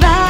나